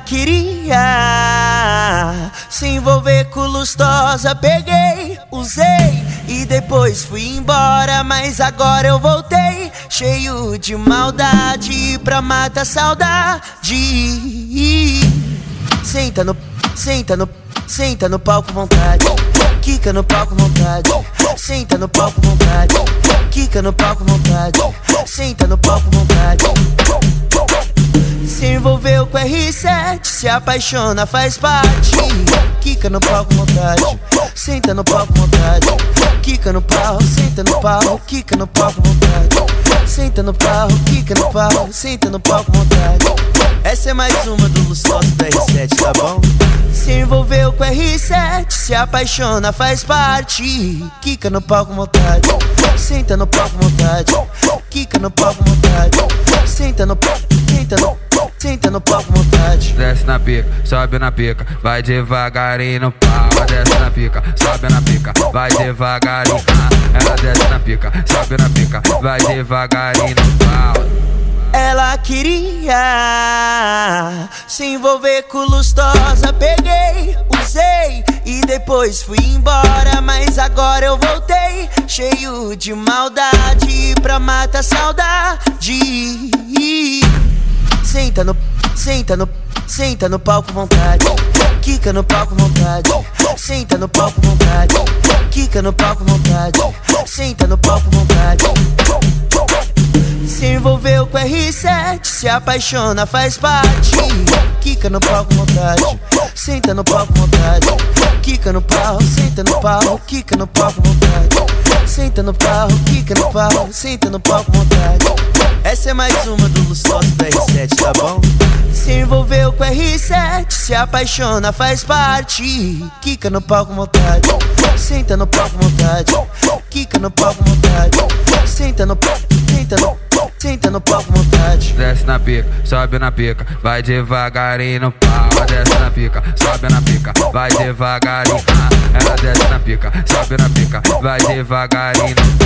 Queria se envolver com lustosa, peguei, usei e depois fui embora, mas agora eu voltei cheio de maldade pra matar saudade. Senta no, senta no, senta no palco vontade, quica no palco vontade, senta no palco vontade, quica no palco vontade, senta no palco vontade. Com R7, se apaixona, faz parte. Quica no palco vontade, senta no palco vontade. Quica no pau, senta no pau, quica no palco vontade. Senta no pau, quica no pau, senta no palco vontade. Essa é mais uma do Lustoso da R7, tá bom? Se envolveu com R7, se apaixona, faz parte. Quica no palco vontade, senta no palco vontade. Quica no palco vontade, senta no palco, senta no Senta no palco vontade. Desce na pica, sobe na pica, vai devagarinho no pau. Desce na pica, sobe na pica, vai devagarinho. Ah, ela desce na pica, sobe na pica, vai devagarinho no pau. Ela queria se envolver com lustosa, peguei, usei e depois fui embora, mas agora eu voltei cheio de maldade pra matar saudade. Senta no, senta no, senta no palco vontade. Quica no palco vontade. Senta no palco vontade. Quica no palco vontade. Senta no palco vontade. Se envolveu com R7, se apaixona, faz parte. Quica no palco vontade. Senta no palco vontade. Quica no pau, senta no pau, quica no palco vontade. Senta no pau, quica no pau, senta no palco vontade. Essa é mais uma do Lustoso da se apaixona, faz parte. Quica no palco vontade, senta no palco vontade. Quica no palco vontade, senta no palco, senta no Senta no palco vontade. Desce na pica, sobe na pica, vai devagarinho no pau. Desce na pica, sobe na pica, vai devagarinho. Ah, ela desce na pica, sobe na pica, vai devagarinho no pau.